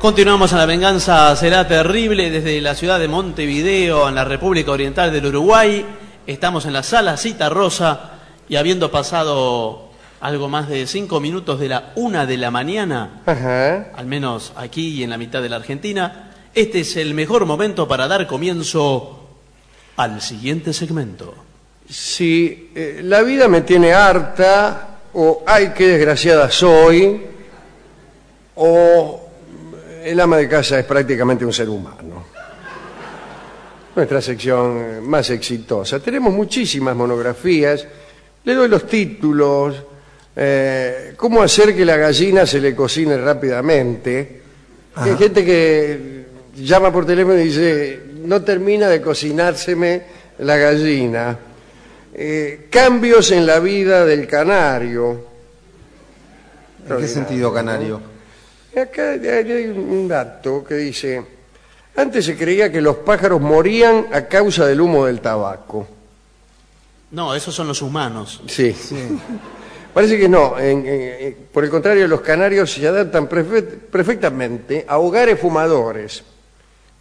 Continuamos en La Venganza Será Terrible desde la ciudad de Montevideo, en la República Oriental del Uruguay. Estamos en la sala Cita Rosa y habiendo pasado algo más de cinco minutos de la una de la mañana, Ajá. al menos aquí y en la mitad de la Argentina, este es el mejor momento para dar comienzo al siguiente segmento. Si eh, la vida me tiene harta, o ay, qué desgraciada soy, o el ama de casa es prácticamente un ser humano. Nuestra sección eh, más exitosa. Tenemos muchísimas monografías. Le doy los títulos. eh, cómo hacer que la gallina se le cocine rápidamente. Hay gente que llama por teléfono y dice, no termina de cocinárseme la gallina. Eh, cambios en la vida del canario. ¿En qué sentido, Canario? Acá hay un dato que dice, antes se creía que los pájaros morían a causa del humo del tabaco. No, esos son los humanos. Sí. Parece que no. en- en- en- por el contrario, los canarios se adaptan prefe- perfectamente a hogares fumadores.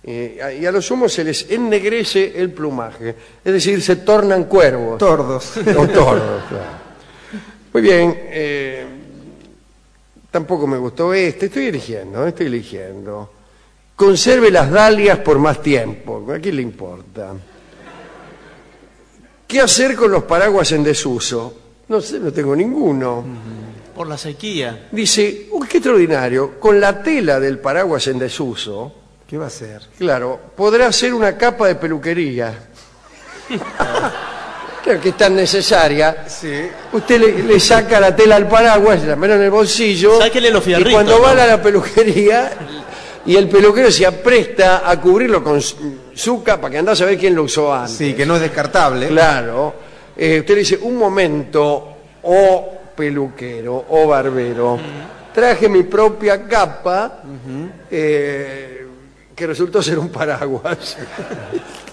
Eh, a- y a los humos se les ennegrece el plumaje. Es decir, se tornan cuervos. Tordos. O tordos, claro. Muy bien. eh, tampoco me gustó este. Estoy eligiendo, estoy eligiendo. Conserve las dalias por más tiempo. ¿A quién le importa? ¿Qué hacer con los paraguas en desuso? No sé, no tengo ninguno. Por la sequía. Dice, uy, qué extraordinario, con la tela del paraguas en desuso, ¿Qué va a ser? claro, podrá hacer una capa de peluquería. Que es tan necesaria. Sí. Usted le, le saca la tela al paraguas, la mete en el bolsillo. Sáquele los y fierritos, cuando va ¿no? a la peluquería y el peluquero se apresta a cubrirlo con su, su capa, que anda a saber quién lo usó antes. Sí, que no es descartable. Claro. Eh, usted le dice, un momento, o peluquero, o barbero. Traje mi propia capa, eh, que resultó ser un paraguas.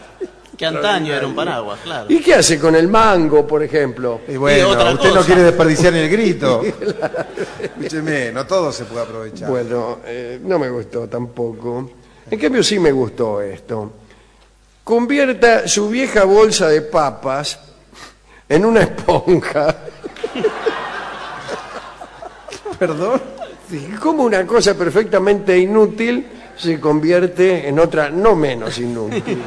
Que antaño era un paraguas, claro. ¿Y qué hace con el mango, por ejemplo? Y bueno, otra usted no quiere desperdiciar ni el grito. Escúcheme, no todo se puede aprovechar. Bueno, eh, no me gustó tampoco. En cambio sí me gustó esto. Convierta su vieja bolsa de papas en una esponja. ¿Perdón? Sí, Como una cosa perfectamente inútil se convierte en otra no menos inútil.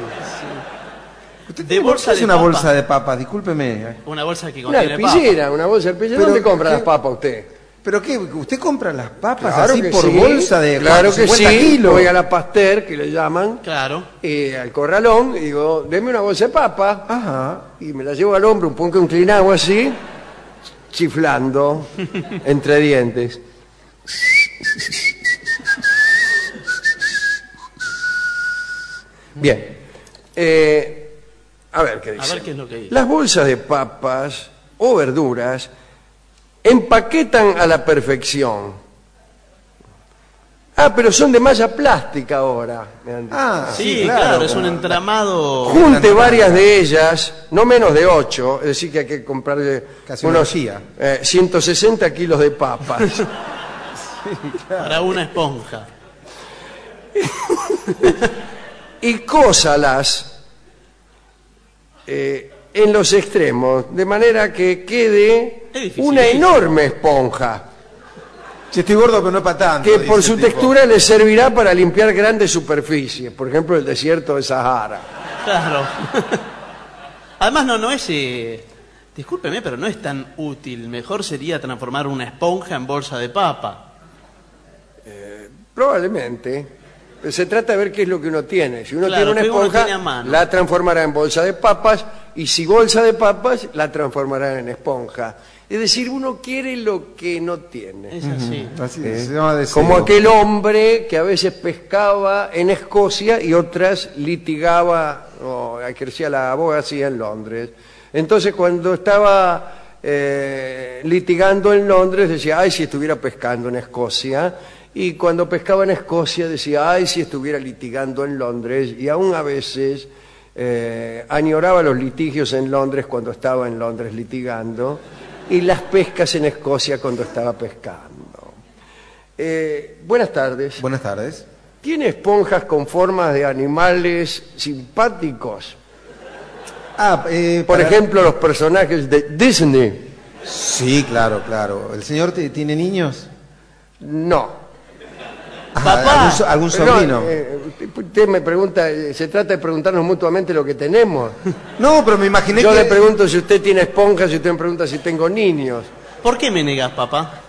De bolsa es de una papa. bolsa de papas? Discúlpeme. Una bolsa que Una contiene papa. arpillera, una bolsa de arpillera. Pero, ¿Dónde compra ¿qué? las papas usted? ¿Pero qué? ¿Usted compra las papas Claro así por sí, bolsa de Claro cuánto, que 50 sí. kilos? Voy a la Pasteur, que le llaman, Claro. eh, al corralón, y digo, deme una bolsa de papa. Ajá. Y me la llevo al hombro un poco inclinado así, chiflando entre dientes. Bien. Eh, a ver qué dice. A ver qué es lo que dice. Las bolsas de papas o verduras empaquetan a la perfección. Ah, pero son de malla plástica ahora. me han dicho. Ah, Sí, claro, es un entramado. Junte varias de ellas, no menos de ocho, es decir, que hay que comprarle Casi una unos orgía. eh, 160 kilos de papas. Para una esponja. y cósalas eh, en los extremos, de manera que quede difícil, una enorme esponja, Si estoy gordo, pero no es para tanto. que por su tipo. textura le servirá para limpiar grandes superficies, por ejemplo el desierto de Sahara. Claro. Además, no, no es. eh, discúlpeme, pero no es tan útil. Mejor sería transformar una esponja en bolsa de papa. Probablemente. Se trata de ver qué es lo que uno tiene. Si uno Claro, tiene una uno esponja, tiene a mano. la transformará en bolsa de papas, y si bolsa de papas, la transformará en esponja. Es decir, uno quiere lo que no tiene. Es así. Así ¿Eh? se llama deseo. Como aquel hombre que a veces pescaba en Escocia y otras litigaba o ejercía la abogacía en Londres. Entonces cuando estaba eh, litigando en Londres decía, ay, si estuviera pescando en Escocia. Y cuando pescaba en Escocia decía, ay, si estuviera litigando en Londres. Y aún a veces eh, añoraba los litigios en Londres cuando estaba en Londres litigando y las pescas en Escocia cuando estaba pescando. Eh, buenas tardes. Buenas tardes. ¿Tiene esponjas con formas de animales simpáticos? Ah, eh, Por para- ejemplo, los personajes de Disney. Sí, claro, claro. ¿El señor te- tiene niños? No. Papá. ¿Algún, so- algún sobrino? No, eh, usted me pregunta, eh, se trata de preguntarnos mutuamente lo que tenemos. no, pero me imaginé Yo que... le pregunto si usted tiene esponjas y usted me pregunta si tengo niños. ¿Por qué me negas, papá?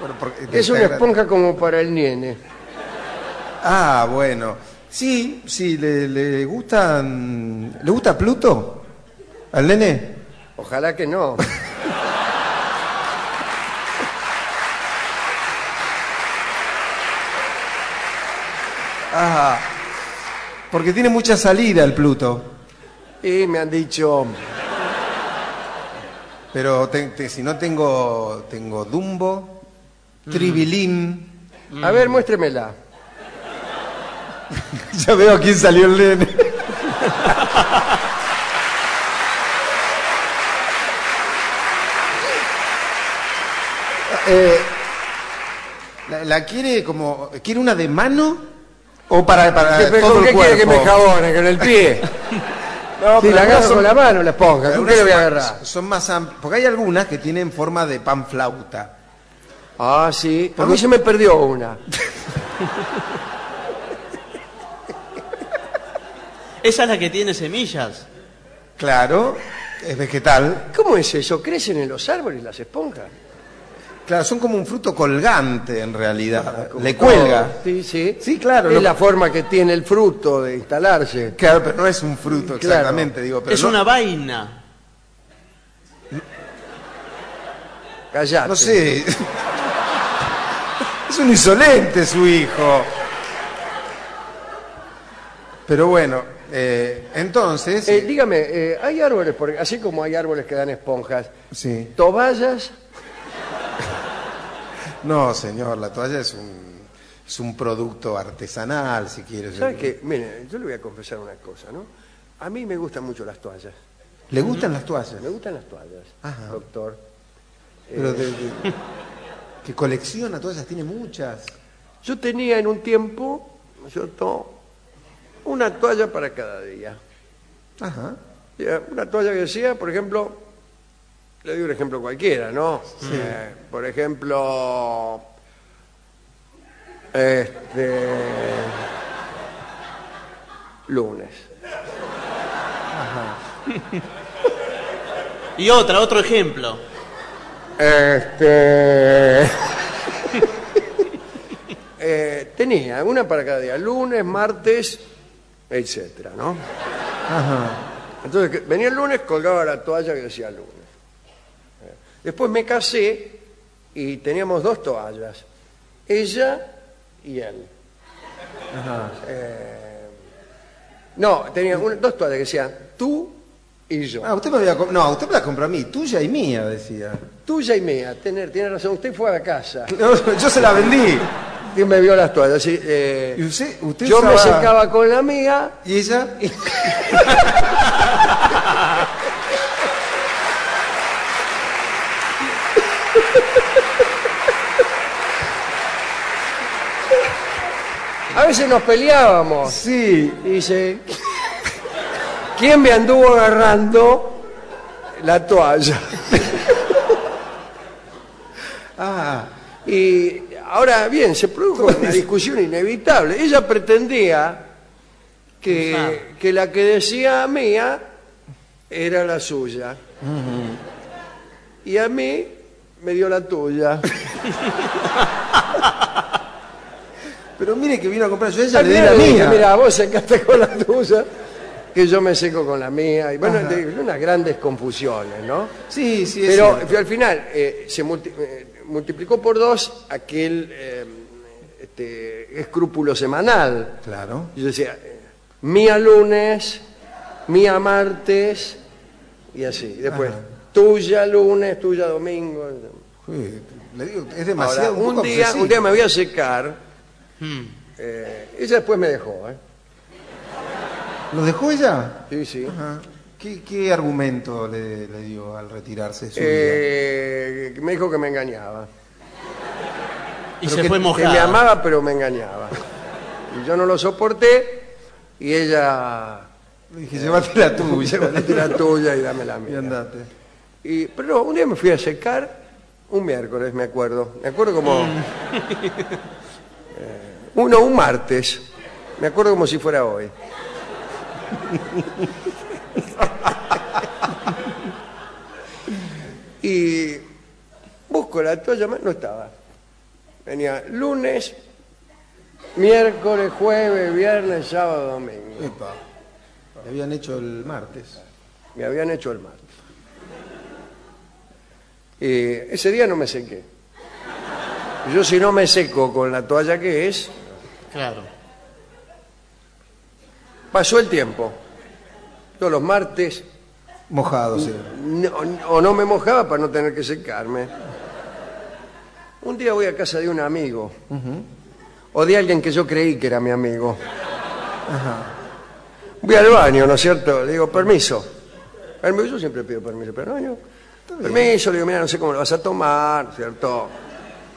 Bueno, porque- Es una esponja como para el nene. Ah, bueno. Sí, sí, ¿le, le gustan... ¿Le gusta Pluto? ¿Al nene? Ojalá que no. porque tiene mucha salida el Pluto. Y me han dicho, Pero te- te- si no tengo, tengo Dumbo, Tribilín. a ver, muéstremela. ya veo a quién salió el nene. Eh, la, la quiere como quiere una de mano o para para ¿Qué, todo ¿Con el qué quiere que me cuerpo? jabone? ¿Con el pie? No, Si pero la agarro algunas son- con la mano, la esponja. ¿Con qué le voy a son agarrar? más- Son más am- porque hay algunas que tienen forma de pan flauta. Ah, sí. A mí se me perdió una. Esa es la que tiene semillas. Claro, es vegetal. ¿Cómo es eso? ¿Crecen en los árboles las esponjas? Claro, son como un fruto colgante en realidad. Le todo. cuelga. Sí, sí. Sí, claro, Es la forma que tiene el fruto de instalarse. Claro, pero no es un fruto Claro. exactamente, digo. Pero es no- una vaina. Callate. No sé. es un insolente su hijo. Pero bueno, eh, entonces. Eh, dígame, eh, hay árboles, por- así como hay árboles que dan esponjas, sí. toballas, No, señor, la toalla es un, es un producto artesanal, si quieres. ¿sabe qué? Mire, yo le voy a confesar una cosa, ¿no? A mí me gustan mucho las toallas. ¿Le gustan las toallas? Me gustan las toallas, Ajá. doctor. Pero de, de- que colecciona toallas, tiene muchas. Yo tenía en un tiempo, ¿no es cierto? Una toalla para cada día. Ajá. Ya, Una toalla que decía, por ejemplo, le doy un ejemplo cualquiera, ¿no? Eh, por ejemplo, este lunes. Y otra, otro ejemplo. Este eh, tenía una para cada día, lunes, martes, etcétera, ¿no? Ajá. Entonces, venía el lunes, colgaba la toalla que decía lunes. Después me casé y teníamos dos toallas, ella y él. Eh, no, tenía dos toallas que decían tú y yo. Ah, usted me había No, usted me la compró a mí, tuya y mía, decía. Tuya y mía, tener, tiene razón, usted fue a la casa. No, yo se la vendí. Y me vio las toallas. sí, eh, ¿Y usted, usted yo me usaba- secaba con la mía ¿Y ella? A veces nos peleábamos. Sí. Dice, ¿quién me anduvo agarrando la toalla? Ah, Y ahora bien, se produjo una discusión inevitable. Ella pretendía que, que la que decía mía era la suya. Y a mí me dio la tuya. pero mire que vino a comprar yo, ella Al le di la mía. Mira, vos secaste con la tuya, que yo me seco con la mía. Y bueno, de- unas grandes confusiones, ¿no? Sí, sí, es Pero cierto. al final eh, se multi- eh, multiplicó por dos aquel eh, este, escrúpulo semanal. Claro. Yo decía, eh, mía lunes, mía martes, y así. Y después, tuya lunes, tuya domingo. Uy, le digo, es Ahora, demasiado un, un, poco día, obsesivo. un día me voy a secar, Hmm. eh, ella después me dejó. ¿eh? ¿Lo dejó ella? Sí, sí. Ajá. ¿Qué, qué argumento le, le dio al retirarse de su vida? Eh, me dijo que me engañaba. Y Pero se que- fue que mojada. me amaba pero me engañaba. Y yo no lo soporté y ella Le dije, llévate la tuya. llévate la tuya y dame la Y mía. andate. Y, pero no, un día me fui a secar, un miércoles me acuerdo, me acuerdo como... Eh, uno, un martes, me acuerdo como si fuera hoy. y busco la toalla, no estaba. Venía lunes, miércoles, jueves, viernes, sábado, domingo. Epa. Le habían hecho el martes. Me habían hecho el martes. Y ese día no me sequé. Yo si no me seco con la toalla que es, Claro. pasó el tiempo. Yo los martes Mojado, sí. no- o no me mojaba para no tener que secarme. Un día voy a casa de un amigo. O de alguien que yo creí que era mi amigo. Voy al baño, ¿no es cierto? Le digo, permiso. Yo siempre pido permiso, pero no, yo, Permiso, le digo, mira, no sé cómo lo vas a tomar, ¿no es ¿cierto?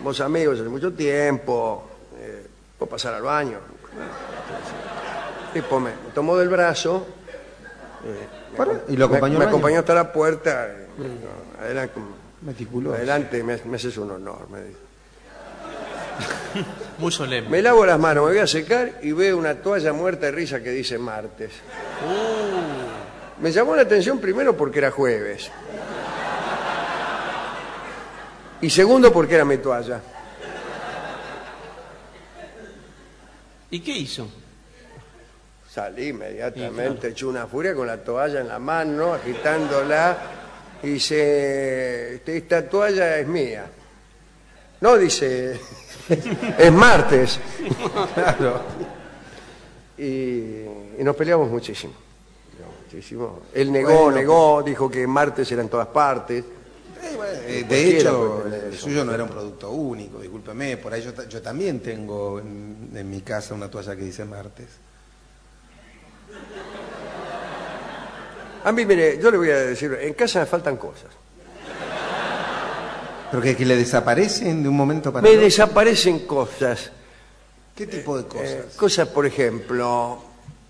Vos amigos hace mucho tiempo. ¿Puedo pasar al baño? Tipo, me, me tomó del brazo. eh, Para, y lo acompañó me, al me baño. acompañó hasta la puerta. eh, no, adelante, Meticuloso. adelante, me, me haces un honor, me dice. Muy solemne. Me lavo las manos, me voy a secar y veo una toalla muerta de risa que dice martes. Me llamó la atención primero porque era jueves. Y segundo porque era mi toalla. ¿Y qué hizo? Salí inmediatamente, eché una furia con la toalla en la mano, agitándola, y dice, "Este, esta toalla es mía. No, dice, es martes. Claro. Y, y nos peleamos muchísimo. muchísimo. Él negó, Bueno. negó, dijo que martes era en todas partes. Eh, bueno, eh, de hecho, el suyo no era un producto único, discúlpeme. Por ahí yo, ta- yo también tengo en, en mi casa una toalla que dice martes. A mí, mire, yo le voy a decir, en casa me faltan cosas. Pero que, que le desaparecen de un momento para Me otro. desaparecen cosas. ¿Qué tipo de cosas? Eh, cosas, por ejemplo,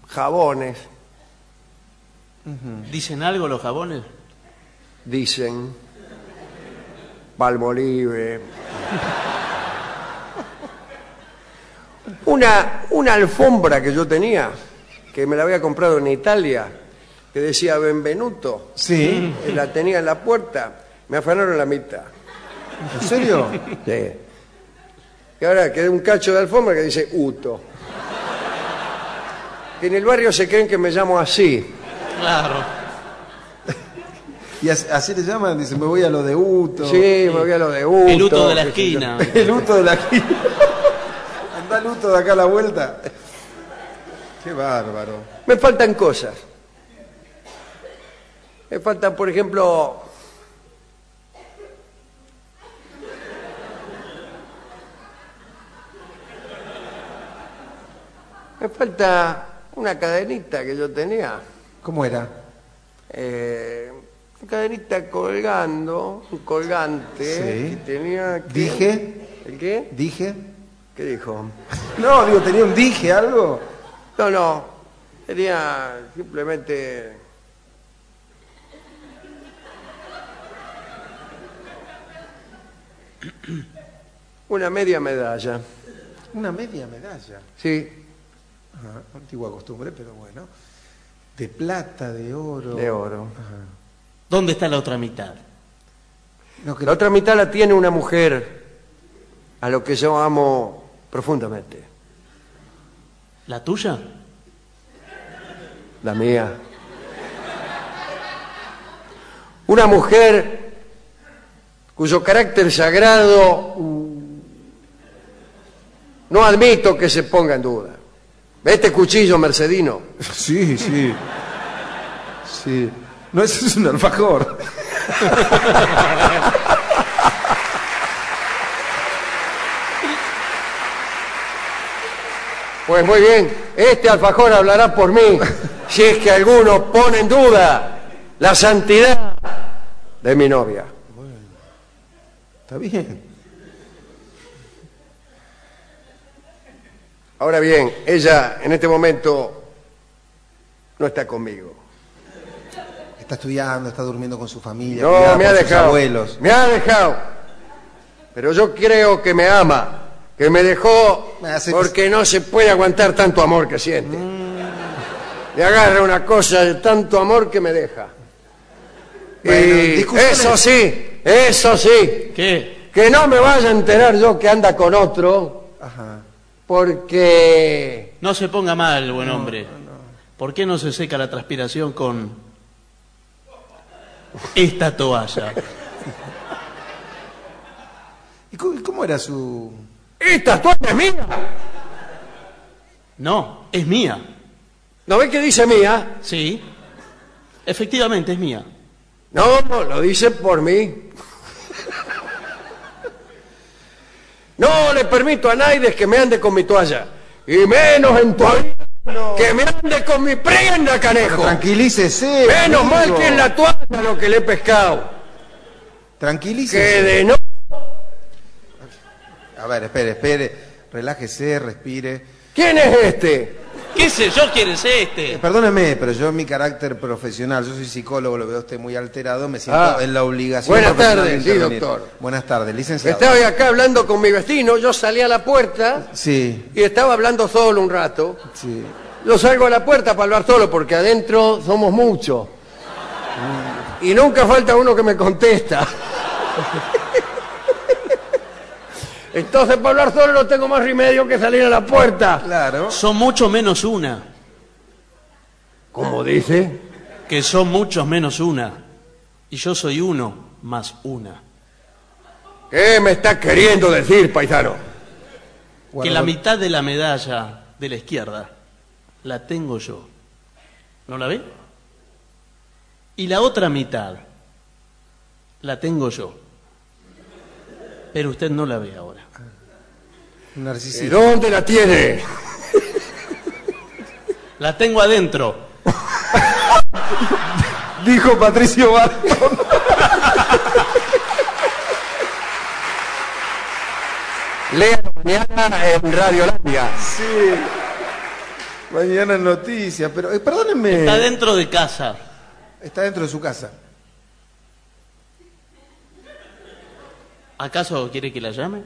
jabones, ¿Dicen algo los jabones? dicen, Palmolive. Una, una alfombra que yo tenía, que me la había comprado en Italia, que decía Benvenuto, Sí. la tenía en la puerta, me afanaron la mitad. ¿En serio? Sí. Y ahora queda un cacho de alfombra que dice Uto. Que en el barrio se creen que me llamo así. Claro. Y así, así le llaman, dice, me voy a lo de Uto. Sí, me voy a lo de Uto. El luto de la esquina. El Uto de la esquina. Anda el Uto de acá a la vuelta. Qué bárbaro. Me faltan cosas. Me faltan, por ejemplo... Me falta una cadenita que yo tenía. ¿Cómo era? Eh, cadenita colgando, un colgante Sí. que tenía... que- ¿Dije? ¿El qué? ¿Dije? ¿Qué dijo? No, digo, tenía un dije, algo. No, no. Tenía simplemente... Una media medalla. Una media medalla. Sí, Ajá, antigua costumbre, pero bueno. De plata, de oro. de oro. Ajá. ¿Dónde está la otra mitad? No, que- La otra mitad la tiene una mujer a lo que yo amo profundamente. ¿La tuya? La mía. Una mujer cuyo carácter sagrado no admito que se ponga en duda. ¿Ve este cuchillo mercedino? Sí, sí. Sí. No, eso es un alfajor. Pues muy bien, este alfajor hablará por mí si es que alguno pone en duda la santidad de mi novia. Está bien. Ahora bien, ella en este momento no está conmigo. Está estudiando, está durmiendo con su familia. No, me ha sus dejado. abuelos. Me ha dejado. Pero yo creo que me ama. Que me dejó Me hace- porque no se puede aguantar tanto amor que siente. Le agarra una cosa de tanto amor que me deja. Bueno, y discusiones- eso sí, eso sí. ¿Qué? Que no me vaya a enterar yo que anda con otro, Ajá. porque... No se ponga mal, buen hombre. ¿Por qué no se seca la transpiración con esta toalla? ¿Y cómo, era su...? ¡Esta toalla es mía! No, es mía. ¿No ves que dice mía? Sí. Efectivamente, es mía. No, no, lo dice por mí. No le permito a nadie que me ande con mi toalla. Y menos en tu que me ande con mi prenda, canejo. Tranquilícese. Menos amigo. mal que es la toalla lo que le he pescado. Que Tranquilícese. de no... A ver, espere, espere. Relájese, respire. ¿Quién es este? ¿Qué sé yo quién es este? Eh, Perdóneme, pero yo en mi carácter profesional, yo soy psicólogo, lo veo a usted muy alterado, me siento Ah. en la obligación. Buenas profesional tardes, sí, intervenir. doctor. Buenas tardes, licenciado. Estaba acá hablando con mi vecino, yo salí a la puerta Sí, y estaba hablando solo un rato. sí. Yo salgo a la puerta para hablar solo porque adentro somos muchos. Y nunca falta uno que me contesta. Entonces para hablar solo no tengo más remedio que salir a la puerta. Claro. Son mucho menos una. Como dice, Que son muchos menos una. Y yo soy uno más una. ¿qué me está queriendo decir, paisano? Que la mitad de la medalla de la izquierda la tengo yo. ¿No la ve? Y la otra mitad la tengo yo. Pero usted no la ve ahora. ¿Y Narcisista. dónde la tiene? La tengo adentro. Dijo Patricio Barton. Lea mañana en Radiolandia. Sí. Mañana en noticias, pero eh, perdónenme. Está dentro de casa. Está dentro de su casa. ¿Acaso quiere que la llame?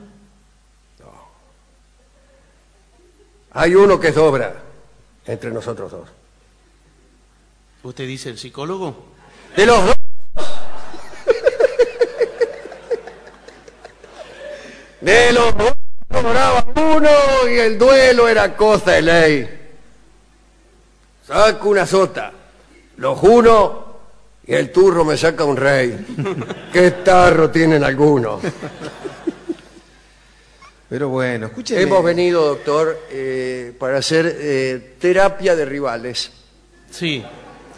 Hay uno que sobra entre nosotros dos. ¿Usted dice el psicólogo? De los dos. De los dos sobraba uno y el duelo era cosa de ley. Saco una sota, lo juro, y el turro me saca un rey. ¿Qué tarro tienen algunos? Pero bueno, escúcheme. Hemos venido, doctor, eh, para hacer eh, terapia de rivales. Sí.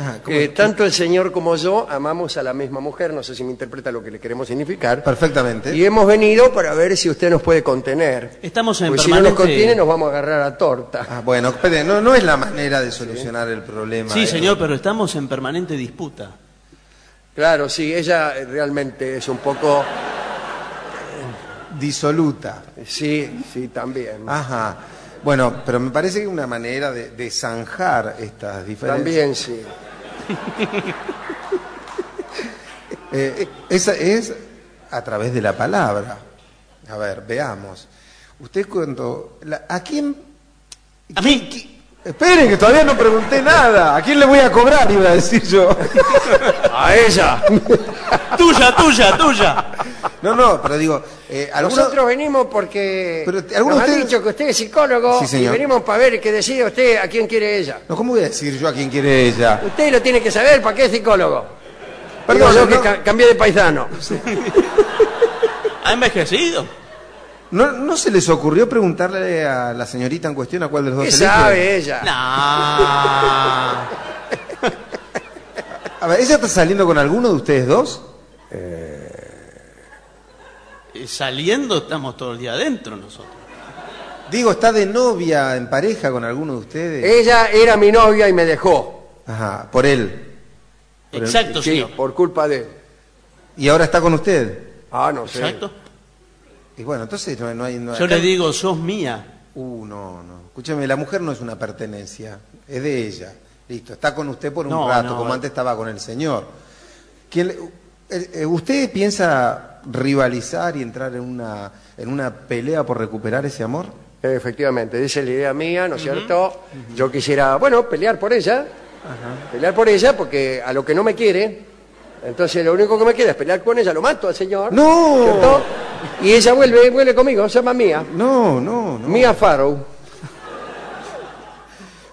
Ah. Eh, tanto el señor como yo amamos a la misma mujer, no sé si me interpreta lo que le queremos significar. Perfectamente. Y hemos venido para ver si usted nos puede contener. Estamos en Pues si no nos permanente... contiene nos vamos a agarrar a torta. Ah, bueno, espere, no, no es la manera de solucionar el problema. Sí, eh. señor, pero estamos en permanente disputa. Claro, sí, ella eh, realmente es un poco... Disoluta. Sí, sí, también. Ajá. Bueno, pero me parece que una manera de, de zanjar estas diferencias. También sí. Eh, esa es a través de la palabra. A ver, veamos. Usted cuando... la- ¿A quién...? A mí, Esperen, que todavía no pregunté nada. ¿A quién le voy a cobrar? Iba a decir yo. A ella. tuya, tuya, tuya. No, no, pero digo... Eh, ¿alguno- Nosotros venimos porque Pero, ¿alguno nos de ha ustedes- dicho que usted es psicólogo Sí, y señor. venimos para ver que decide usted a quién quiere ella. No, ¿cómo voy a decir yo a quién quiere ella? Usted lo tiene que saber para qué es psicólogo. Perdón, Digo yo no, que ca- cambié de paisano. ¿Ha envejecido? ¿No, ¿No se les ocurrió preguntarle a la señorita en cuestión a cuál de los dos ¿Qué elige? sabe ella? No. A ver, ¿ella está saliendo con alguno de ustedes dos? Eh, Saliendo estamos todo el día adentro nosotros. Digo, ¿está de novia, en pareja con alguno de ustedes? Ella era mi novia y me dejó. Ajá, por él. Por el- Exacto, Sí, señor. por culpa de él. ¿Y ahora está con usted? Ah, no sé. Exacto. Y bueno, entonces no, no hay... no hay- Yo le digo, sos mía. Uh, no, no. Escúcheme, la mujer no es una pertenencia, es de ella. Listo, está con usted por un No, rato, no. como antes estaba con el señor. ¿Quién le- eh, eh, ¿Usted piensa rivalizar y entrar en una, en una pelea por recuperar ese amor? Efectivamente, esa es la idea mía, ¿no es cierto? Yo quisiera, bueno, pelear por ella, pelear por ella porque a lo que no me quiere, entonces lo único que me queda es pelear con ella, lo mato al señor. ¡No! ¿cierto? Y ella vuelve, vuelve conmigo, se llama Mía, No, no, no. Mía Farrow.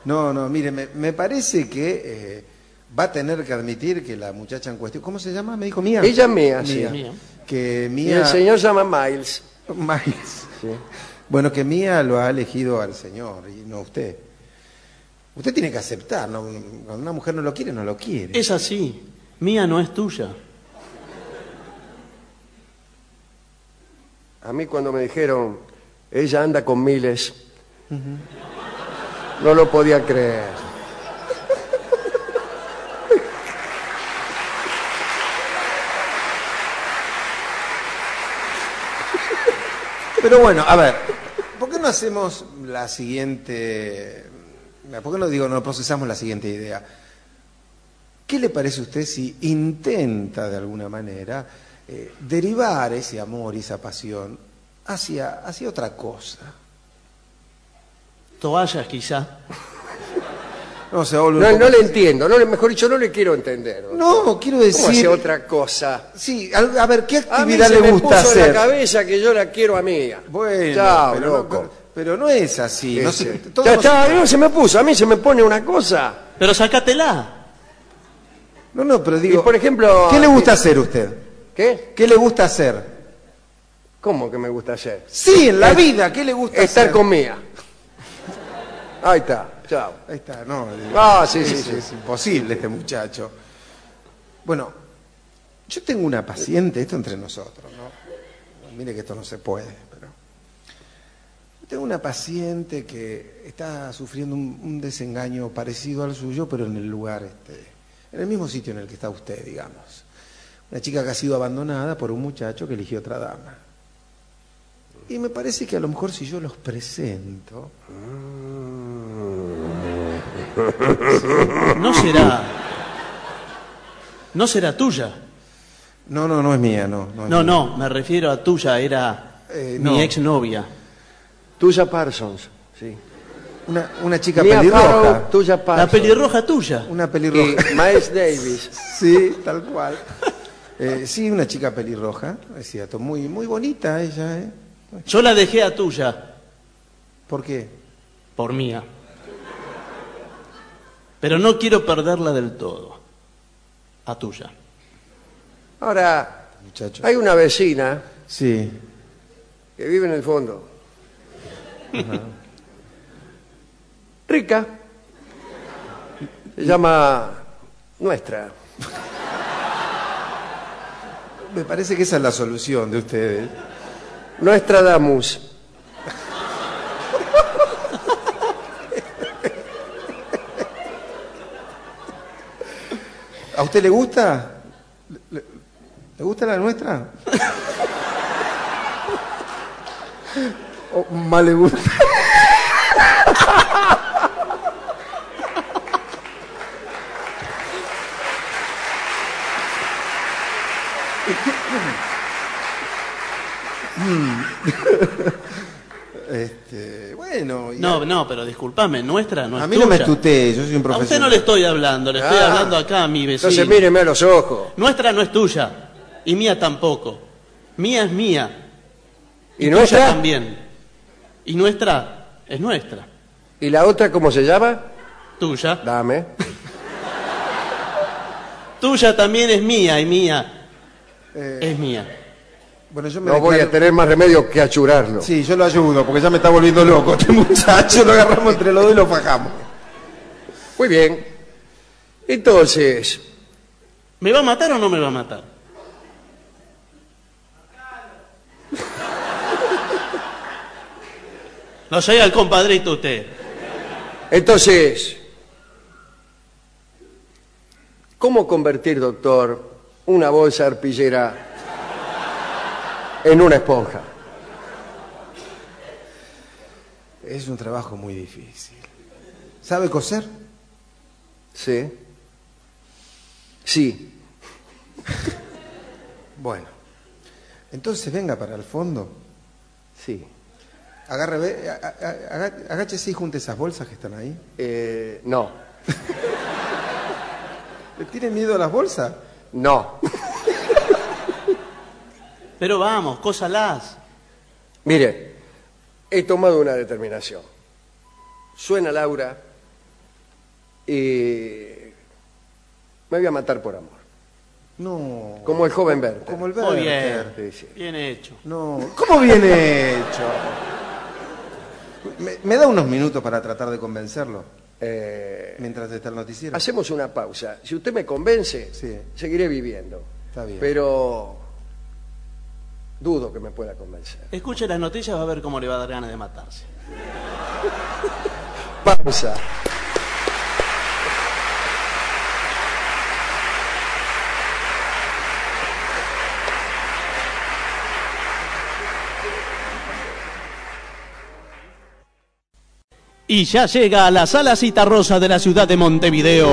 No, no, mire, me, me parece que eh, va a tener que admitir que la muchacha en cuestión, ¿cómo se llama? Me dijo Mía. Ella es Mía, sí. Mía. Que Y Mía. el señor se llama Miles. Miles. Sí. Bueno, que Mía lo ha elegido al señor y no usted. Usted tiene que aceptar, ¿no? cuando una mujer no lo quiere, no lo quiere. Es así. Mía no es tuya. A mí cuando me dijeron, ella anda con miles, no lo podía creer. Pero bueno, a ver, ¿por qué no hacemos la siguiente... ¿Por qué no digo, no procesamos la siguiente idea? ¿Qué le parece a usted si intenta de alguna manera eh, derivar ese amor y esa pasión hacia, hacia otra cosa? Toallas quizá. No, se No, no le entiendo, no le, mejor dicho, no le quiero entender. No, quiero ¿Cómo hace decir... otra cosa? Sí, a, a ver, ¿qué A mí actividad se le me gusta puso en hacer? la cabeza que yo la quiero a Mía. Bueno, Chao, pero, no, loco. pero- pero no es así. no Ese. se- todo ya no se- está, no se me puso, a mí se me pone una cosa. Pero sacátela. No, no, pero digo, Y, por ejemplo, ¿qué le gusta eh, hacer a usted? ¿Qué? ¿Qué le gusta hacer? ¿Cómo que me gusta hacer? Sí, en la Es- vida, ¿qué le gusta Estar hacer? con Mía. Ahí está, chao. Ahí está, no. Ah, sí, sí, es, sí. es imposible este muchacho. Bueno, yo tengo una paciente, esto entre nosotros, ¿no? Mire que esto no se puede, pero. Yo tengo una paciente que está sufriendo un, un desengaño parecido al suyo, pero en el lugar, este, en el mismo sitio en el que está usted, digamos. Una chica que ha sido abandonada por un muchacho que eligió otra dama. Y me parece que a lo mejor si yo los presento, No será. No será tuya. no, no, no es mía, no. No, No, mía. no, me refiero a tuya, era Eh, mi no. exnovia. Tuya Parsons, sí. Una, una chica Mía pelirroja. Tuya La pelirroja tuya. Una Y pelirroja. Miles Davis. Sí, tal cual. Eh, sí, una chica pelirroja, es cierto. Muy, muy bonita ella, ¿eh? Yo la dejé a tuya ¿Por qué? por mía. Pero no quiero perderla del todo. A tuya. Ahora, Muchacho. hay una vecina Sí. que vive en el fondo. Rica. Se llama Nuestra. Me parece que esa es la solución de ustedes. Nuestra Damus. ¿A usted le gusta? ¿Le, le gusta la nuestra? ¿O más le gusta? Este, bueno, y No, no, pero discúlpame, nuestra no es a mí no me tutee, yo soy un A profesional. usted no le estoy hablando, le estoy Ah. hablando acá a mi vecino. Entonces míreme a los ojos. Nuestra no es tuya y mía tampoco. Mía es mía ¿Y tuya nuestra? también. Y nuestra es nuestra. ¿Y la otra cómo se llama? Tuya. Dame. Tuya también es mía y mía Eh, es mía. Bueno, yo me No voy a tener más remedio que achurarlo. Sí, yo lo ayudo, porque ya me está volviendo loco este muchacho, lo agarramos entre los dos y lo fajamos. Muy bien. Entonces, ¿Me va a matar o no me va a matar? No llega el compadrito usted. entonces, ¿cómo convertir, doctor, una bolsa arpillera en una esponja? Es un trabajo muy difícil. ¿Sabe coser? Sí. Sí. Bueno. Entonces venga para el fondo. Sí. Agarre, ve, a- a- aga- agáchese y junte esas bolsas que están ahí. Eh, no. ¿Le tiene miedo a las bolsas? No. Pero vamos, cósalas. Mire, he tomado una determinación. Suena Laura y me voy a matar por amor. No. Como el joven Werther. Como el Muy Werther. bien. Sí, sí. Bien hecho. No. ¿Cómo viene hecho? ¿Me, me da unos minutos para tratar de convencerlo? Eh, Mientras está el noticiero. hacemos una pausa. Si usted me convence, Sí. seguiré viviendo. Está bien. Pero dudo que me pueda convencer. Escuche las noticias, va a ver cómo le va a dar ganas de matarse. Pausa. Y ya llega a la sala Citarrosa de la ciudad de Montevideo,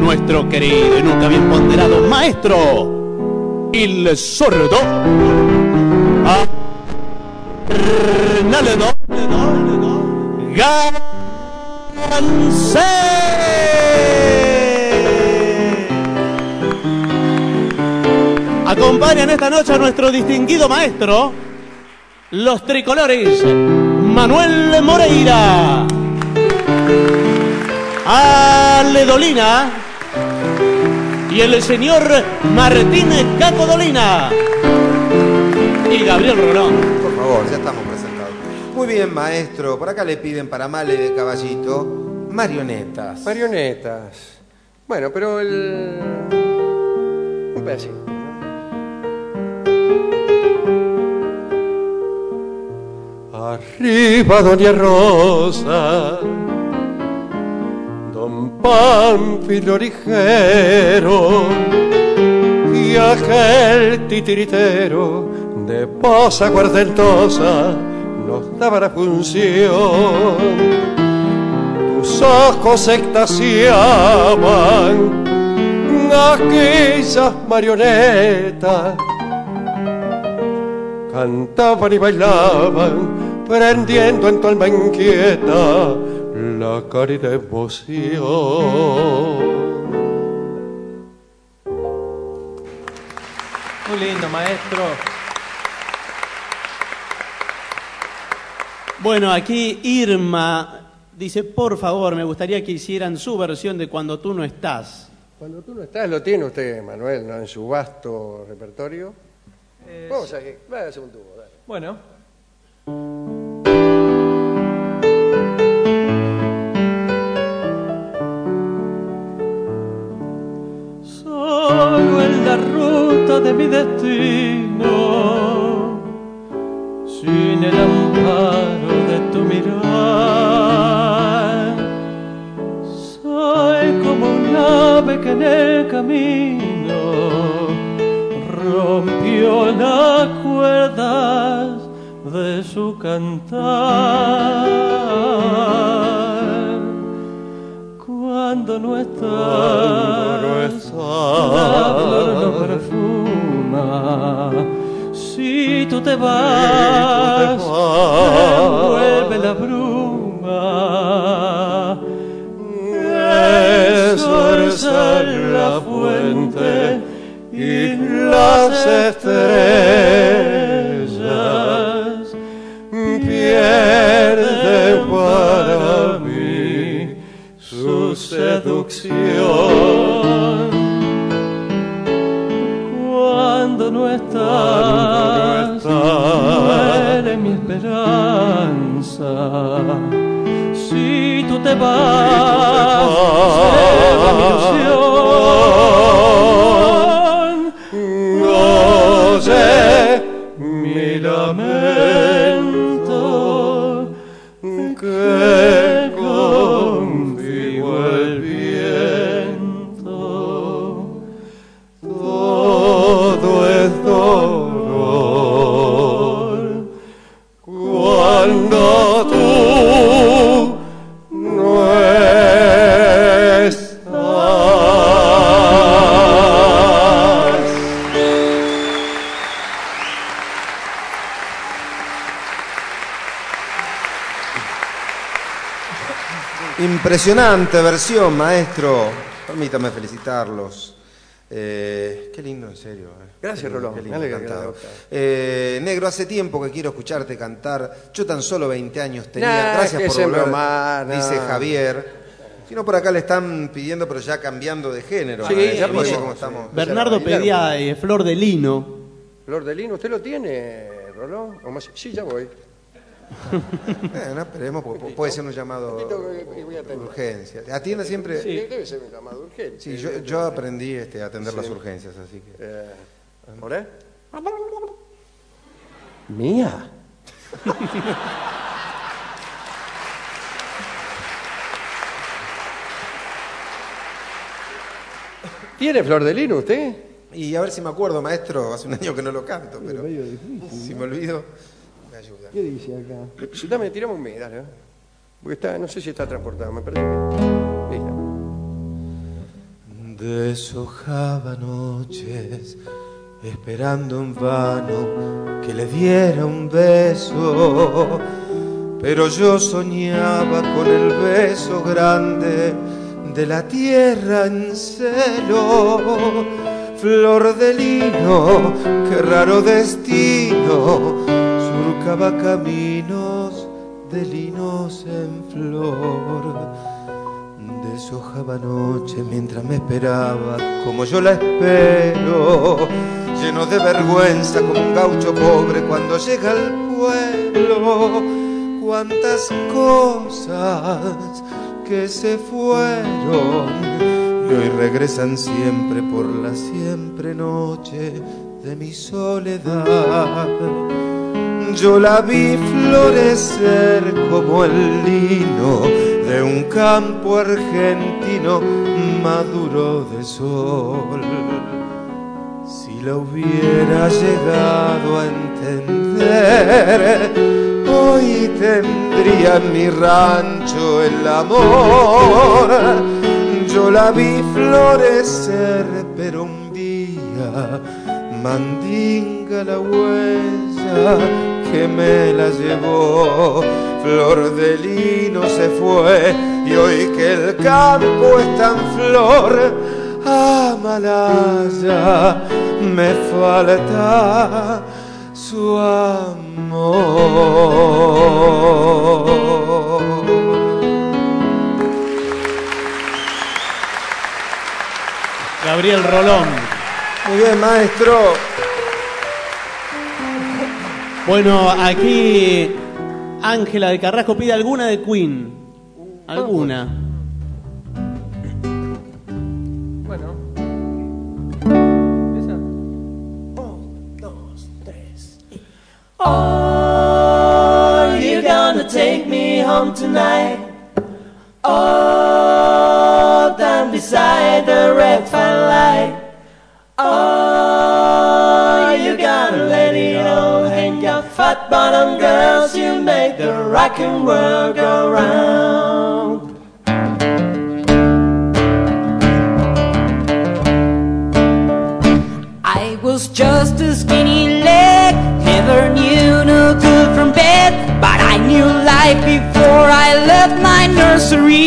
nuestro querido y nunca bien ponderado maestro, el sordo. Arnaldo Gansé. Acompañan esta noche a nuestro distinguido maestro, los tricolores, Manuel Moreira, Ale Dolina y el señor Martín Cacodolina y Gabriel Rolón. Por favor, ya estamos presentados. Muy bien, maestro. Por acá le piden para Male de Caballito marionetas. Marionetas. Bueno, pero el... Un pedacito. Arriba, Doña Rosa, Pánfilo ligero, y aquel titiritero de posa guardentosa nos daba la función. Tus ojos extasiaban aquellas marionetas. Cantaban y bailaban prendiendo en tu alma inquieta la cálida emoción Muy lindo, maestro. Bueno, aquí Irma dice, por favor, me gustaría que hicieran su versión de Cuando tú no estás. cuando tú no estás lo tiene usted Manuel ¿no? en su vasto repertorio Eh, vamos a que vaya a hacer un tubo dale. Bueno. La ruta de mi destino, sin el amparo de tu mirar, soy como un ave que en el camino rompió las cuerdas de su cantar. Cuando no estás, flor no perfuma. Si tú te vas, envuelve la bruma. Eso es la fuente y las estrellas pierden para mí su seducción. No estás, muere mi esperanza. Si tú te vas, se va mi ilusión. Oye mi lamento que Impresionante versión, maestro. Permítame felicitarlos. Eh, qué lindo, en serio. eh. Gracias, Rolón. qué lindo Me cantado. Eh, negro, hace tiempo que quiero escucharte cantar. Yo tan solo 20 años tenía. Nah, Gracias por volver, no. dice Javier. Si no, por acá le están pidiendo, pero ya cambiando de género. Sí, ya sí. estamos. Bernardo pedía eh, Flor de Lino. Flor de Lino, ¿usted lo tiene, Rolón? ¿O más? Sí, ya voy. Bueno, esperemos, porque pu- puede ser un llamado que voy a urgencia. Atienda siempre. Sí, Debe ser un llamado urgente. Sí, yo, yo aprendí este, a atender las urgencias, así que. Eh, ¿Ahora? ¿Mía? ¿Tiene flor de lino usted? Y a ver si me acuerdo, maestro, hace un año que no lo canto, pero si me olvido, ayuda. ¿Qué dice acá? Dame, tirame un mes, dale. ¿eh? Porque está, no sé si está transportado, me parece que. Listo. Deshojaba noches esperando en vano que le diera un beso, pero yo soñaba con el beso grande de la tierra en celo. Flor de lino, qué raro destino, surcaba caminos de linos en flor. Deshojaba noche mientras me esperaba, como yo la espero, lleno de vergüenza como un gaucho pobre cuando llega al pueblo. Cuántas cosas que se fueron y hoy regresan siempre por la siempre noche de mi soledad. Yo la vi florecer como el lino de un campo argentino maduro de sol. Si la hubiera llegado a entender, hoy tendría en mi rancho el amor. Yo la vi florecer, pero un día mandinga la huella que me la llevó. Flor de lino se fue y hoy que el campo está en flor, Amalaya, me falta su amor. Gabriel Rolón. Muy bien, maestro. Bueno, aquí Ángela de Carrasco pide alguna de Queen. Alguna. Bueno. Are you gonna take me home tonight? Oh, down beside the red firelight. Oh, fat bottom girls. You make the rockin' world go round. I was just a skinny leg, never knew no good from bad, but I knew life before I left my nursery.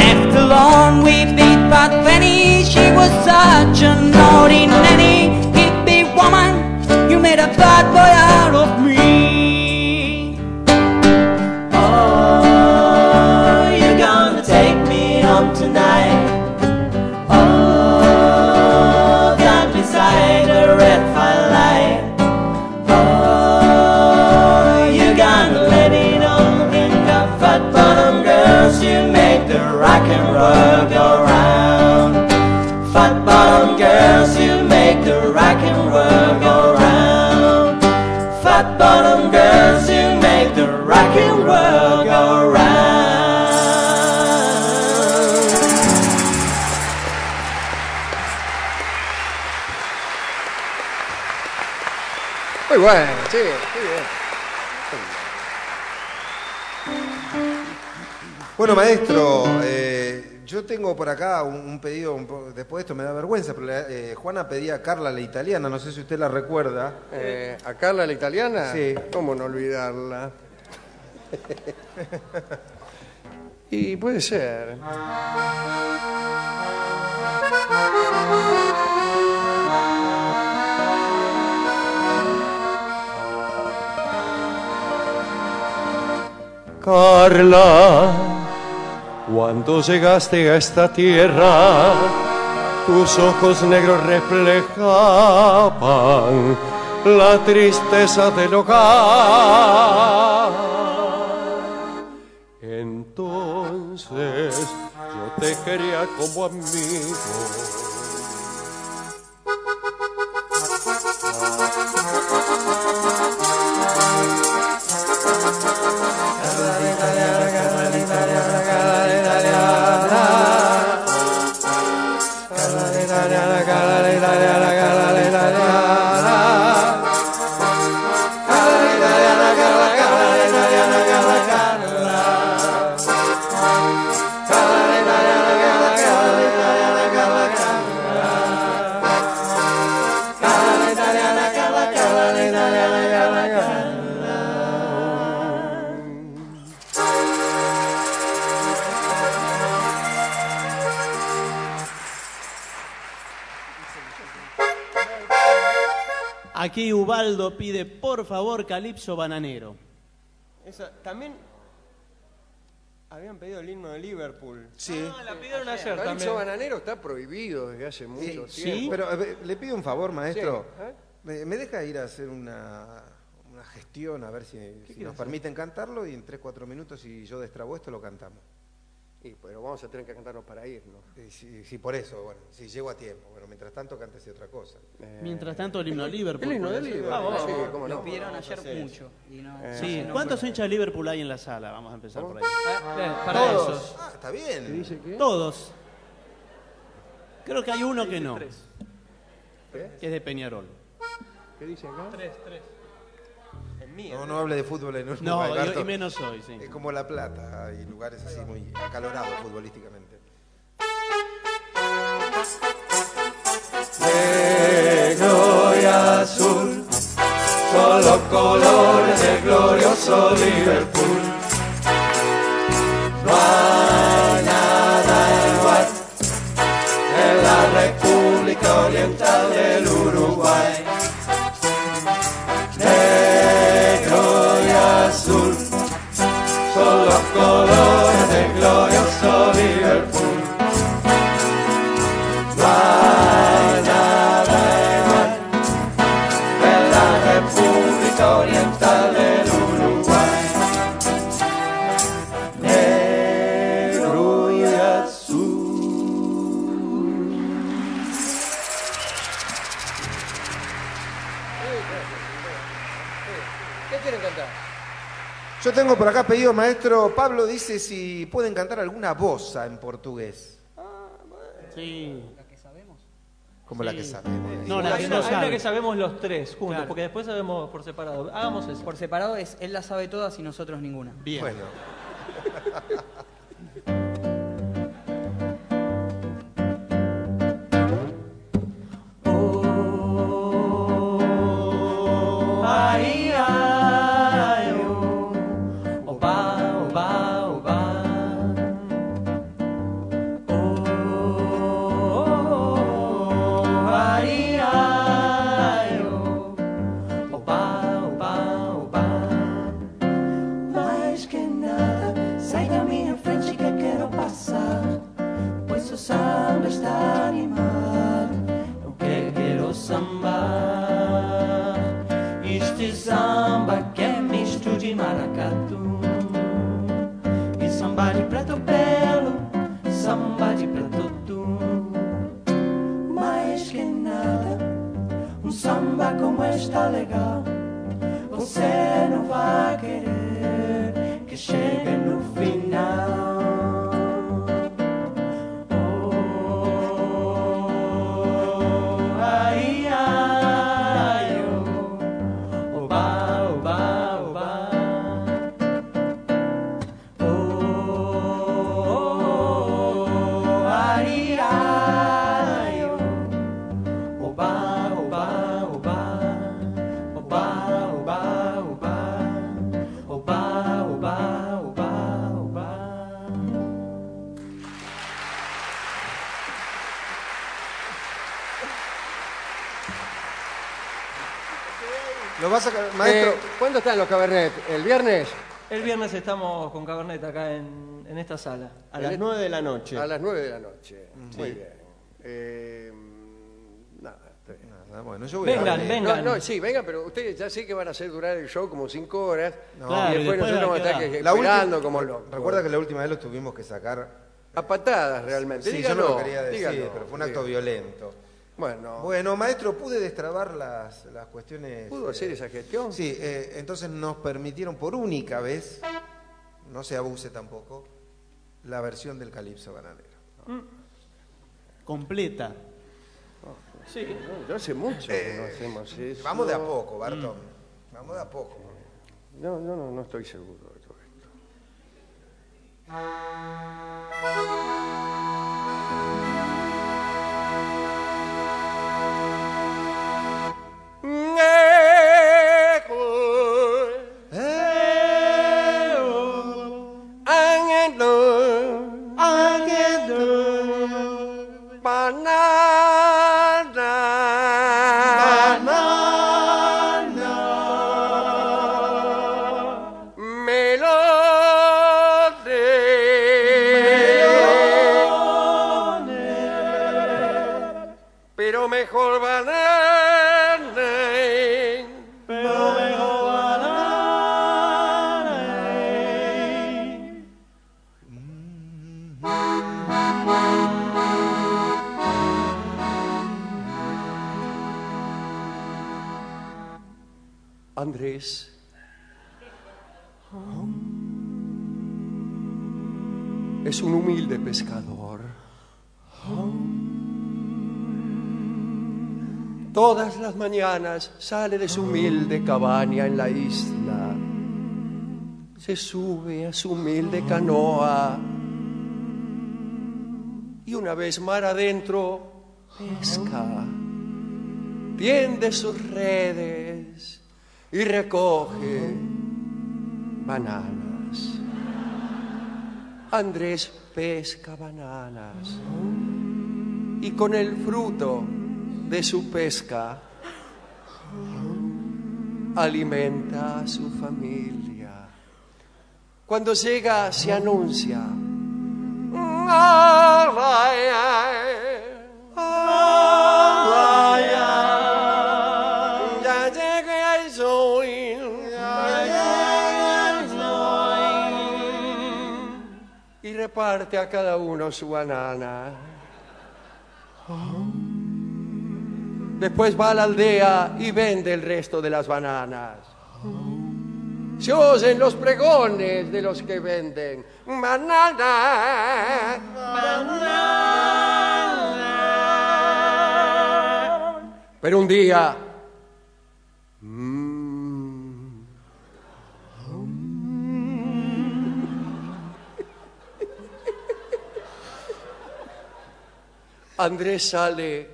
Left alone with Big Fat Fanny, she was such a naughty nanny. You made a bad boy out of me. Juana pedía a Carla la italiana, no sé si usted la recuerda. Eh, ¿A Carla la italiana? Sí. ¿Cómo no olvidarla? Y puede ser. Carla, cuando llegaste a esta tierra, tus ojos negros reflejaban la tristeza del hogar. Entonces yo te quería como amigo. Ubaldo pide, por favor, Calipso Bananero. Esa- también habían pedido el himno de Liverpool. Sí. Ah, la pidieron ayer Calipso también. bananero está prohibido desde hace mucho Sí. tiempo. Pero eh, le pido un favor, maestro. Sí, ¿eh? ¿Me, me deja ir a hacer una, una gestión a ver si, si nos permiten cantarlo y en 3-4 minutos, si yo destrabo esto, lo cantamos? Y, pero vamos a tener que cantarnos para irnos. Sí, sí, sí, por eso, bueno, si llego a tiempo. Bueno, mientras tanto, cántese otra cosa. Mientras tanto, el himno a Liverpool. El himno de. Liverpool, sí, cómo Lo no. pidieron ayer mucho. Y no, Sí, no ¿cuántos hinchas de Liverpool hay en la sala? Vamos a empezar por ahí. Ah, para Todos. esos. Ah, está bien. ¿Dice qué? Todos. Creo que hay uno que no. Que es de Peñarol. ¿Qué dice acá? Tres, tres. Mía. No, no hable de fútbol en un No, Alberto. y, y menos hoy, sí. Es como La Plata, hay lugares así muy acalorados futbolísticamente. Negro y azul, son los colores del glorioso Liverpool. No hay nada igual en la República Oriental del Uruguay. Son tengo por acá pedido, maestro, Pablo dice si pueden cantar alguna bosa en portugués, Sí. como la que Sí. sabemos. No, la que una, no sabe. que sabemos los tres juntos, Claro. porque después sabemos por separado. Hagamos eso. Por separado es él la sabe todas y nosotros ninguna. Bien. Bueno, samba como está legal. Você não vai querer que chegue. Maestro. Eh, ¿Cuándo están los cabernet? ¿El viernes? El viernes estamos con Cabernet acá en, en esta sala. A las 9 de la noche. A las 9 de la noche. Mm. Muy bien. Eh, nada. Nada, bueno, yo voy a Vengan, darle- vengan. No, no, sí, vengan, pero ustedes ya sé que van a hacer durar el show como 5 horas. No. Claro, y y después después nosotros vamos a estar esperando última- como locos. Recuerda que la última vez lo tuvimos que sacar. A patadas realmente. Sí, dígalo, yo no lo quería decir, dígalo, pero fue un acto dígalo. violento. Bueno, Bueno, maestro, pude destrabar las, las cuestiones. ¿pudo eh, hacer esa gestión? Sí, eh, entonces nos permitieron por única vez, no se abuse tampoco, la versión del calipso bananero. Completa. Sí. No, yo hace mucho que no hacemos eso. Eh, Vamos de a poco, Bartón. Vamos de a poco. No, no, no, no estoy seguro de todo esto. Andrés. Es un humilde pescador. Todas las mañanas sale de su humilde cabaña en la isla. Se sube a su humilde canoa. Y una vez mar adentro, pesca. Tiende sus redes y recoge bananas. Andrés pesca bananas y con el fruto de su pesca alimenta a su familia. Cuando llega se anuncia. Reparte a cada uno su banana. Después va a la aldea y vende el resto de las bananas. Se oyen los pregones de los que venden banana. Pero un día. Andrés sale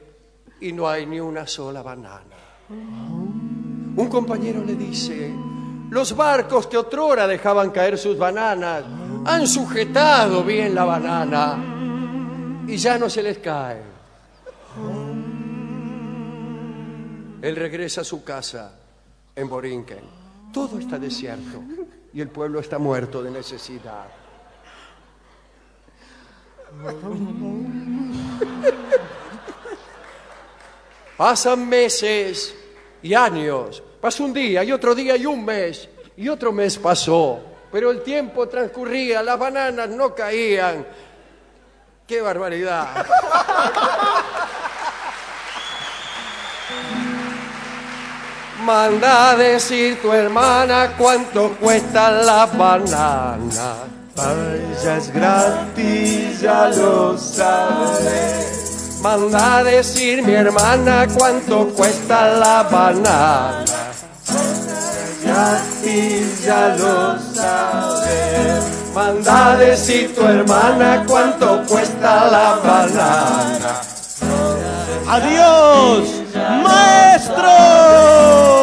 y no hay ni una sola banana. Un compañero le dice, los barcos que otrora dejaban caer sus bananas han sujetado bien la banana y ya no se les cae. Él regresa a su casa en Borinquen. Todo está desierto y el pueblo está muerto de necesidad. Pasan meses y años. Pasa un día y otro día y un mes y otro mes pasó. Pero el tiempo transcurría, las bananas no caían. ¡Qué barbaridad! Manda a decir tu hermana cuánto cuesta la banana. Vaya es gratis, ya lo sabes. Manda a decir mi hermana cuánto cuesta la banana. Gratis, ya lo sabes. Manda a decir tu hermana cuánto cuesta la banana. ¡Adiós, maestro!